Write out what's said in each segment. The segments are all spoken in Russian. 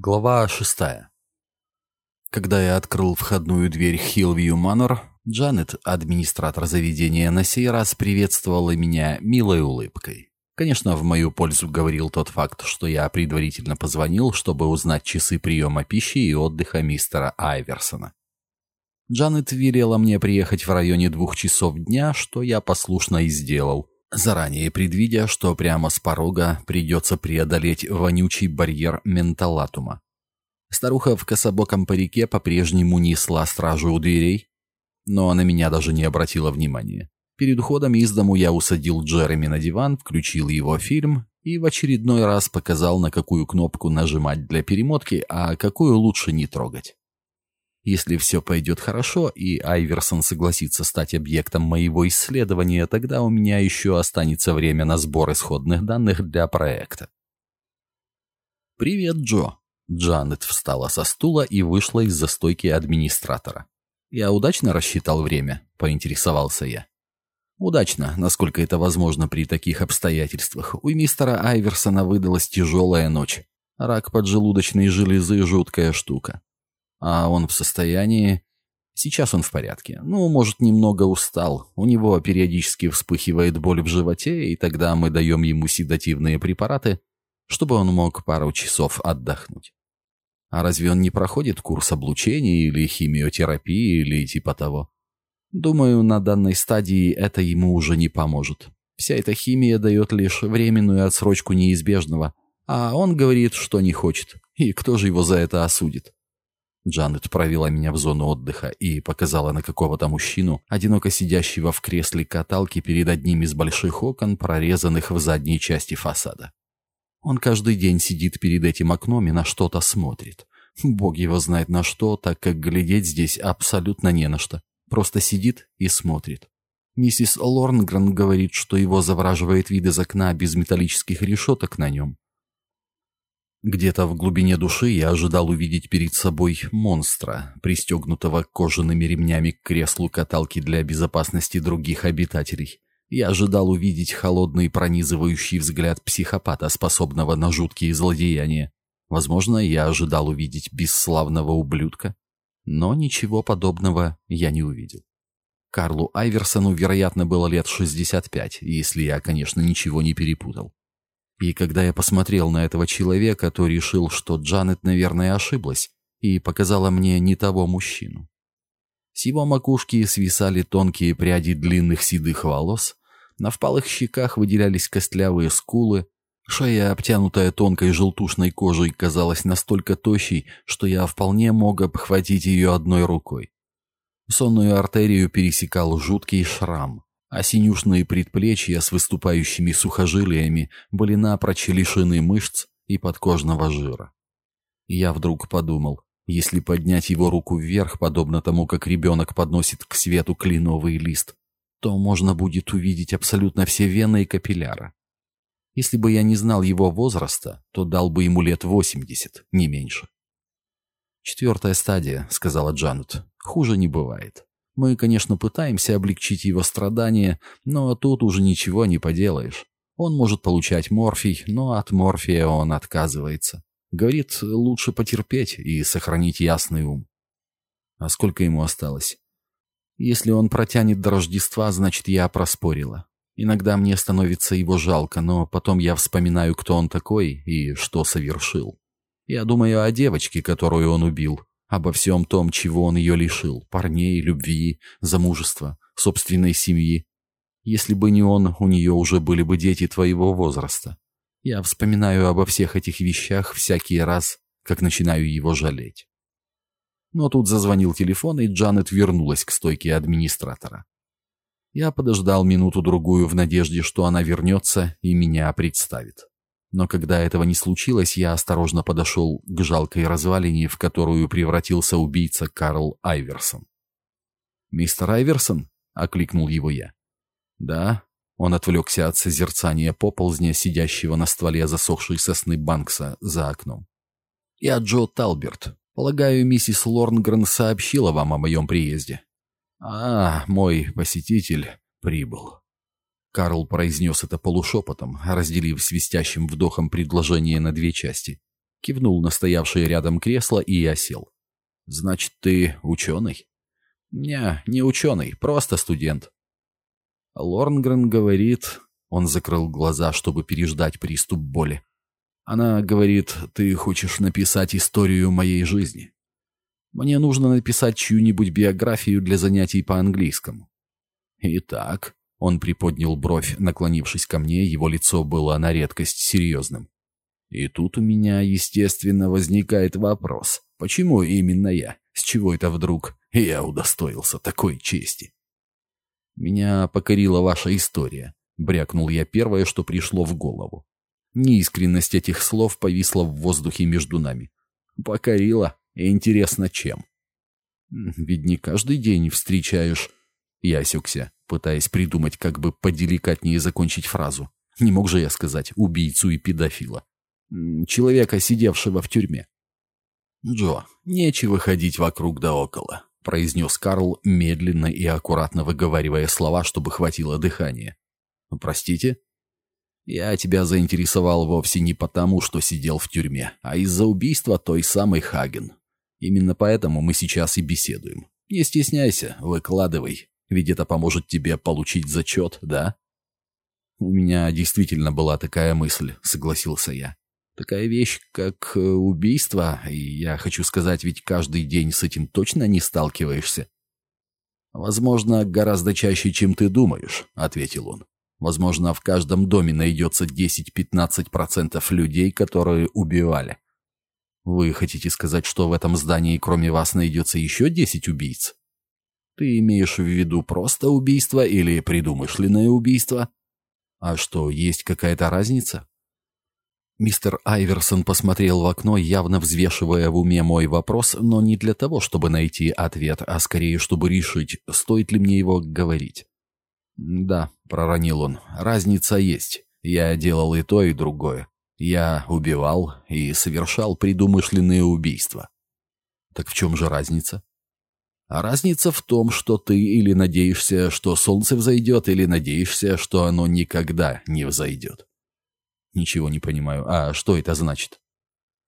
Глава шестая. Когда я открыл входную дверь Хиллвью Манор, Джанет, администратор заведения, на сей раз приветствовала меня милой улыбкой. Конечно, в мою пользу говорил тот факт, что я предварительно позвонил, чтобы узнать часы приема пищи и отдыха мистера Айверсона. Джанет велела мне приехать в районе двух часов дня, что я послушно и сделал, заранее предвидя, что прямо с порога придется преодолеть вонючий барьер менталатума. Старуха в кособоком парике по-прежнему несла стражу у дверей, но на меня даже не обратила внимания. Перед уходом из дому я усадил Джереми на диван, включил его фильм и в очередной раз показал, на какую кнопку нажимать для перемотки, а какую лучше не трогать. Если все пойдет хорошо, и Айверсон согласится стать объектом моего исследования, тогда у меня еще останется время на сбор исходных данных для проекта. «Привет, Джо!» Джанет встала со стула и вышла из застойки администратора. «Я удачно рассчитал время?» — поинтересовался я. «Удачно, насколько это возможно при таких обстоятельствах. У мистера Айверсона выдалась тяжелая ночь. Рак поджелудочной железы — жуткая штука. А он в состоянии... Сейчас он в порядке. Ну, может, немного устал. У него периодически вспыхивает боль в животе, и тогда мы даем ему седативные препараты, чтобы он мог пару часов отдохнуть. А разве он не проходит курс облучения или химиотерапии или типа того? Думаю, на данной стадии это ему уже не поможет. Вся эта химия дает лишь временную отсрочку неизбежного, а он говорит, что не хочет. И кто же его за это осудит? Джанет провела меня в зону отдыха и показала на какого-то мужчину, одиноко сидящего в кресле каталки перед одним из больших окон, прорезанных в задней части фасада. Он каждый день сидит перед этим окном и на что-то смотрит. Бог его знает на что, так как глядеть здесь абсолютно не на что. Просто сидит и смотрит. Миссис Лорнгрен говорит, что его завораживает вид из окна без металлических решеток на нем. Где-то в глубине души я ожидал увидеть перед собой монстра, пристегнутого кожаными ремнями к креслу каталки для безопасности других обитателей. Я ожидал увидеть холодный пронизывающий взгляд психопата, способного на жуткие злодеяния. Возможно, я ожидал увидеть бесславного ублюдка, но ничего подобного я не увидел. Карлу Айверсону, вероятно, было лет 65, если я, конечно, ничего не перепутал. И когда я посмотрел на этого человека, то решил, что Джанет, наверное, ошиблась и показала мне не того мужчину. С его макушки свисали тонкие пряди длинных седых волос, на впалых щеках выделялись костлявые скулы, шея, обтянутая тонкой желтушной кожей, казалась настолько тощей, что я вполне мог обхватить ее одной рукой. Сонную артерию пересекал жуткий шрам а синюшные предплечья с выступающими сухожилиями были напрочь лишены мышц и подкожного жира. Я вдруг подумал, если поднять его руку вверх, подобно тому, как ребенок подносит к свету кленовый лист, то можно будет увидеть абсолютно все вены и капилляры. Если бы я не знал его возраста, то дал бы ему лет восемьдесят, не меньше. «Четвертая стадия», — сказала Джанет. «Хуже не бывает». Мы, конечно, пытаемся облегчить его страдания, но тут уже ничего не поделаешь. Он может получать морфий, но от морфия он отказывается. Говорит, лучше потерпеть и сохранить ясный ум. А сколько ему осталось? Если он протянет до Рождества, значит, я проспорила. Иногда мне становится его жалко, но потом я вспоминаю, кто он такой и что совершил. Я думаю о девочке, которую он убил, обо всем том, чего он ее лишил – парней, любви, замужества, собственной семьи. Если бы не он, у нее уже были бы дети твоего возраста. Я вспоминаю обо всех этих вещах всякий раз, как начинаю его жалеть. Но тут зазвонил телефон, и Джанет вернулась к стойке администратора. Я подождал минуту-другую в надежде, что она вернется и меня представит. Но когда этого не случилось, я осторожно подошел к жалкой развалине, в которую превратился убийца Карл Айверсон. «Мистер Айверсон?» — окликнул его я. «Да». Он отвлекся от созерцания поползня, сидящего на стволе засохшей сосны Банкса за окном. «Я Джо Талберт. Полагаю, миссис Лорнгрен сообщила вам о моем приезде». «А, мой посетитель прибыл». Карл произнес это полушепотом, разделив свистящим вдохом предложение на две части. Кивнул на стоявшее рядом кресло, и я сел. «Значит, ты ученый?» «Не, не ученый, просто студент». Лорнгрен говорит... Он закрыл глаза, чтобы переждать приступ боли. Она говорит, ты хочешь написать историю моей жизни. Мне нужно написать чью-нибудь биографию для занятий по английскому. Итак, он приподнял бровь, наклонившись ко мне, его лицо было на редкость серьезным. И тут у меня, естественно, возникает вопрос, почему именно я? С чего это вдруг я удостоился такой чести? Меня покорила ваша история, брякнул я первое, что пришло в голову. Неискренность этих слов повисла в воздухе между нами. Покорила? Интересно, чем? Ведь не каждый день встречаешь... Я осекся, пытаясь придумать, как бы поделикатнее закончить фразу. Не мог же я сказать убийцу и педофила. Человека, сидевшего в тюрьме. «Джо, нечего ходить вокруг да около», — произнес Карл, медленно и аккуратно выговаривая слова, чтобы хватило дыхания. «Простите?» «Я тебя заинтересовал вовсе не потому, что сидел в тюрьме, а из-за убийства той самой Хаген. Именно поэтому мы сейчас и беседуем. Не стесняйся, выкладывай, ведь это поможет тебе получить зачет, да?» «У меня действительно была такая мысль», — согласился я. Такая вещь, как э, убийство, и я хочу сказать, ведь каждый день с этим точно не сталкиваешься. «Возможно, гораздо чаще, чем ты думаешь», — ответил он. «Возможно, в каждом доме найдется 10-15% людей, которые убивали. Вы хотите сказать, что в этом здании кроме вас найдется еще 10 убийц? Ты имеешь в виду просто убийство или придумышленное убийство? А что, есть какая-то разница? Мистер Айверсон посмотрел в окно, явно взвешивая в уме мой вопрос, но не для того, чтобы найти ответ, а скорее, чтобы решить, стоит ли мне его говорить. «Да», — проронил он, — «разница есть. Я делал и то, и другое. Я убивал и совершал предумышленные убийства». «Так в чем же разница?» А разница в том, что ты или надеешься, что солнце взойдет, или надеешься, что оно никогда не взойдет. Ничего не понимаю. А что это значит?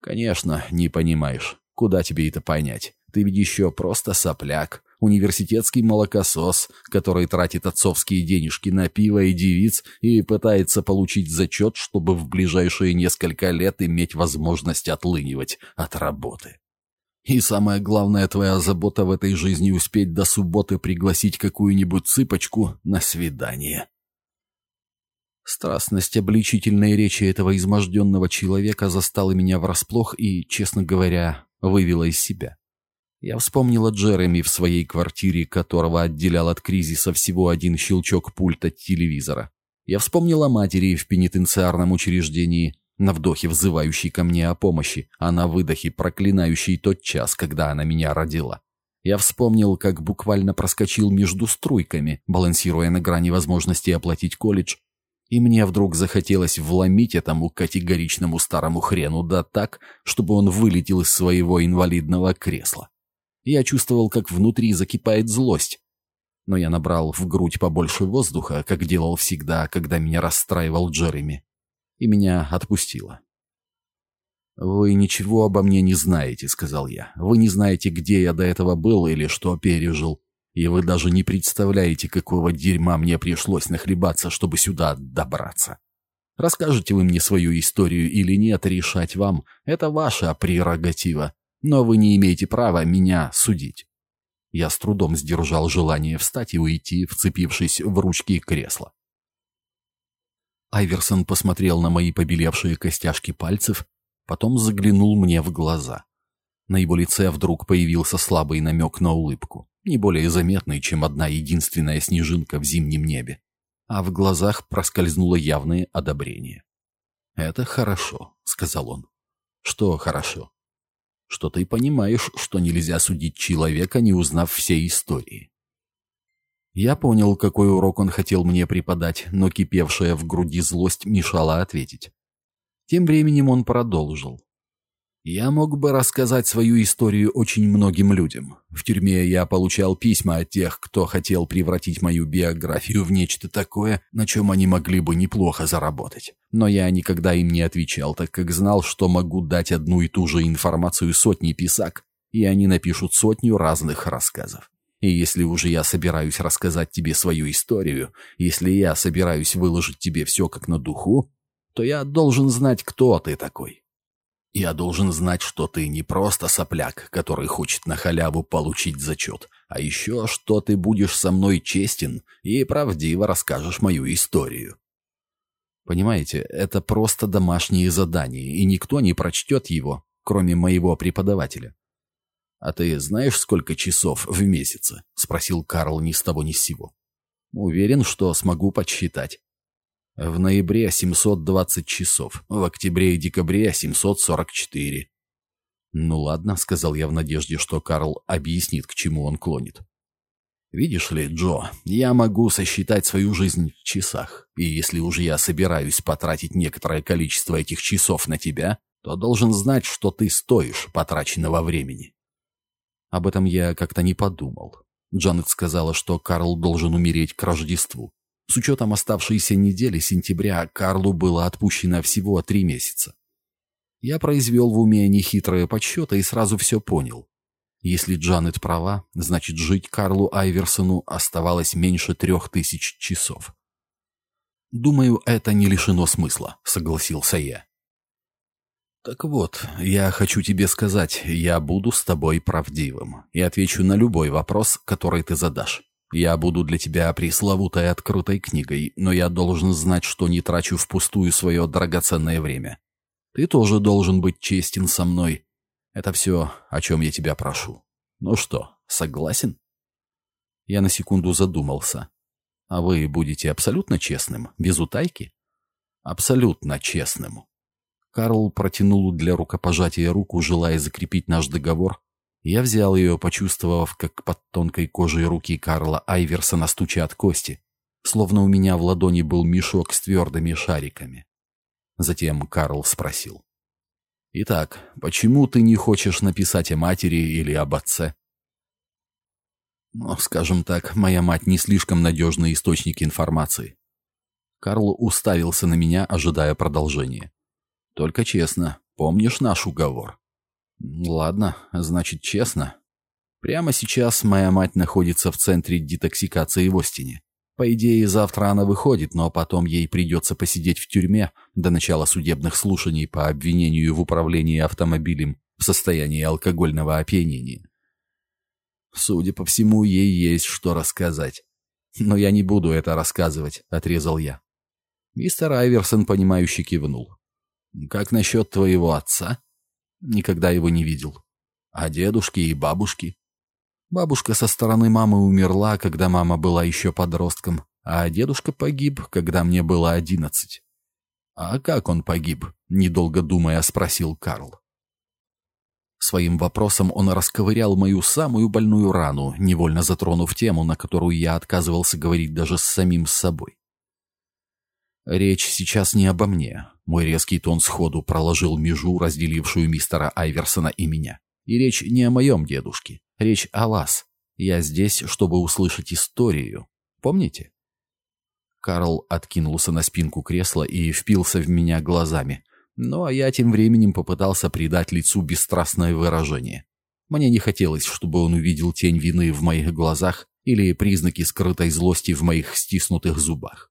Конечно, не понимаешь. Куда тебе это понять? Ты ведь еще просто сопляк, университетский молокосос, который тратит отцовские денежки на пиво и девиц и пытается получить зачет, чтобы в ближайшие несколько лет иметь возможность отлынивать от работы. И самая главная твоя забота в этой жизни успеть до субботы пригласить какую-нибудь цыпочку на свидание. Страстность обличительной речи этого изможденного человека застала меня врасплох и, честно говоря, вывела из себя. Я вспомнила Джереми в своей квартире, которого отделял от кризиса всего один щелчок пульта телевизора. Я вспомнила матери в пенитенциарном учреждении, на вдохе взывающей ко мне о помощи, а на выдохе проклинающей тот час, когда она меня родила. Я вспомнил, как буквально проскочил между струйками, балансируя на грани возможности оплатить колледж, и мне вдруг захотелось вломить этому категоричному старому хрену да так, чтобы он вылетел из своего инвалидного кресла. Я чувствовал, как внутри закипает злость. Но я набрал в грудь побольше воздуха, как делал всегда, когда меня расстраивал Джереми. И меня отпустило. «Вы ничего обо мне не знаете», — сказал я. «Вы не знаете, где я до этого был или что пережил. И вы даже не представляете, какого дерьма мне пришлось нахлебаться, чтобы сюда добраться. Расскажете вы мне свою историю или нет, решать вам. Это ваша прерогатива. Но вы не имеете права меня судить. Я с трудом сдержал желание встать и уйти, вцепившись в ручки кресла. Айверсон посмотрел на мои побелевшие костяшки пальцев, потом заглянул мне в глаза. На его лице вдруг появился слабый намек на улыбку не более заметной, чем одна единственная снежинка в зимнем небе, а в глазах проскользнуло явное одобрение. «Это хорошо», — сказал он. «Что хорошо?» «Что ты понимаешь, что нельзя судить человека, не узнав всей истории». Я понял, какой урок он хотел мне преподать, но кипевшая в груди злость мешала ответить. Тем временем он продолжил. Я мог бы рассказать свою историю очень многим людям. В тюрьме я получал письма от тех, кто хотел превратить мою биографию в нечто такое, на чем они могли бы неплохо заработать. Но я никогда им не отвечал, так как знал, что могу дать одну и ту же информацию сотни писак, и они напишут сотню разных рассказов. И если уже я собираюсь рассказать тебе свою историю, если я собираюсь выложить тебе все как на духу, то я должен знать, кто ты такой. Я должен знать, что ты не просто сопляк, который хочет на халяву получить зачет, а еще, что ты будешь со мной честен и правдиво расскажешь мою историю. Понимаете, это просто домашнее задание, и никто не прочтет его, кроме моего преподавателя. «А ты знаешь, сколько часов в месяце?» — спросил Карл ни с того ни с сего. «Уверен, что смогу подсчитать». В ноябре 720 часов, в октябре и декабре 744. «Ну ладно», — сказал я в надежде, что Карл объяснит, к чему он клонит. «Видишь ли, Джо, я могу сосчитать свою жизнь в часах, и если уже я собираюсь потратить некоторое количество этих часов на тебя, то должен знать, что ты стоишь потраченного времени». Об этом я как-то не подумал. Джанет сказала, что Карл должен умереть к Рождеству. С учетом оставшейся недели сентября Карлу было отпущено всего три месяца. Я произвел в уме нехитрые подсчеты и сразу все понял. Если Джанет права, значит жить Карлу Айверсону оставалось меньше трех тысяч часов. «Думаю, это не лишено смысла», — согласился я. «Так вот, я хочу тебе сказать, я буду с тобой правдивым и отвечу на любой вопрос, который ты задашь. Я буду для тебя пресловутой открытой книгой, но я должен знать, что не трачу впустую свое драгоценное время. Ты тоже должен быть честен со мной. Это все, о чем я тебя прошу. Ну что, согласен?» Я на секунду задумался. «А вы будете абсолютно честным, без утайки?» «Абсолютно честным». Карл протянул для рукопожатия руку, желая закрепить наш договор, я взял ее, почувствовав, как под тонкой кожей руки Карла Айверсона стучат кости, словно у меня в ладони был мешок с твердыми шариками. Затем Карл спросил. «Итак, почему ты не хочешь написать о матери или об отце?» «Ну, скажем так, моя мать не слишком надежный источник информации». Карл уставился на меня, ожидая продолжения. «Только честно, помнишь наш уговор?» Ладно, значит честно. Прямо сейчас моя мать находится в центре детоксикации в Остине. По идее, завтра она выходит, но потом ей придется посидеть в тюрьме до начала судебных слушаний по обвинению в управлении автомобилем в состоянии алкогольного опьянения. Судя по всему, ей есть что рассказать. Но я не буду это рассказывать, отрезал я. Мистер Айверсон, понимающе кивнул. «Как насчет твоего отца?» Никогда его не видел. А дедушки и бабушки? Бабушка со стороны мамы умерла, когда мама была еще подростком, а дедушка погиб, когда мне было одиннадцать. «А как он погиб?» — недолго думая спросил Карл. Своим вопросом он расковырял мою самую больную рану, невольно затронув тему, на которую я отказывался говорить даже с самим собой. Речь сейчас не обо мне. Мой резкий тон сходу проложил межу, разделившую мистера Айверсона и меня. И речь не о моем дедушке. Речь о вас. Я здесь, чтобы услышать историю. Помните? Карл откинулся на спинку кресла и впился в меня глазами. Ну, а я тем временем попытался придать лицу бесстрастное выражение. Мне не хотелось, чтобы он увидел тень вины в моих глазах или признаки скрытой злости в моих стиснутых зубах.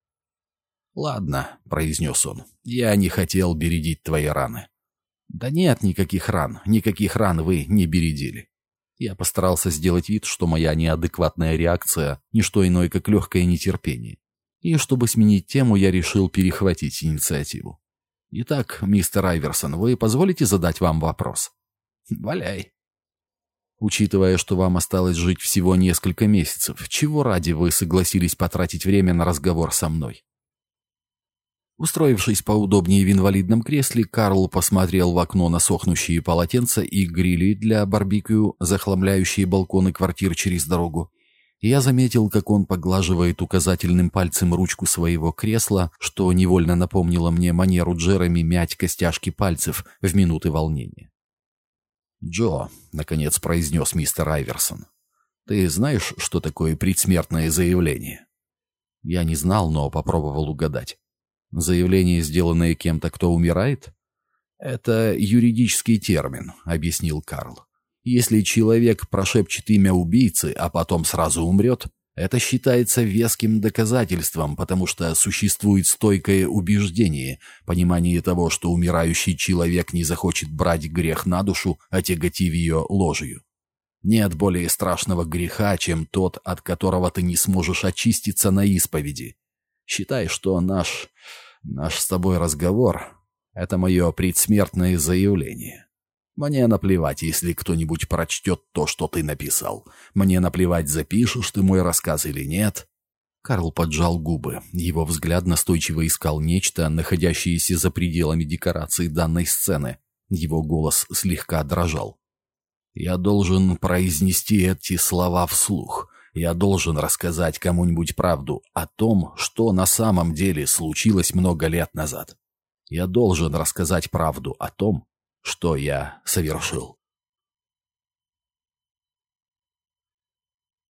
«Ладно», — произнес он, — «я не хотел бередить твои раны». «Да нет никаких ран, никаких ран вы не бередили». Я постарался сделать вид, что моя неадекватная реакция — не что иное, как легкое нетерпение. И чтобы сменить тему, я решил перехватить инициативу. «Итак, мистер Айверсон, вы позволите задать вам вопрос?» «Валяй». Учитывая, что вам осталось жить всего несколько месяцев, чего ради вы согласились потратить время на разговор со мной? Устроившись поудобнее в инвалидном кресле, Карл посмотрел в окно на сохнущие полотенца и грили для барбекю, захламляющие балконы квартир через дорогу. Я заметил, как он поглаживает указательным пальцем ручку своего кресла, что невольно напомнило мне манеру Джереми мять костяшки пальцев в минуты волнения. «Джо», — наконец произнес мистер Айверсон, — «ты знаешь, что такое предсмертное заявление?» Я не знал, но попробовал угадать. «Заявление, сделанное кем-то, кто умирает?» «Это юридический термин», — объяснил Карл. «Если человек прошепчет имя убийцы, а потом сразу умрет, это считается веским доказательством, потому что существует стойкое убеждение, понимание того, что умирающий человек не захочет брать грех на душу, отяготив ее ложью. Нет более страшного греха, чем тот, от которого ты не сможешь очиститься на исповеди. Считай, что наш... наш с тобой разговор — это мое предсмертное заявление. Мне наплевать, если кто-нибудь прочтет то, что ты написал. Мне наплевать, запишешь ты мой рассказ или нет. Карл поджал губы. Его взгляд настойчиво искал нечто, находящееся за пределами декорации данной сцены. Его голос слегка дрожал. «Я должен произнести эти слова вслух. Я должен рассказать кому-нибудь правду о том, что на самом деле случилось много лет назад. Я должен рассказать правду о том, что я совершил.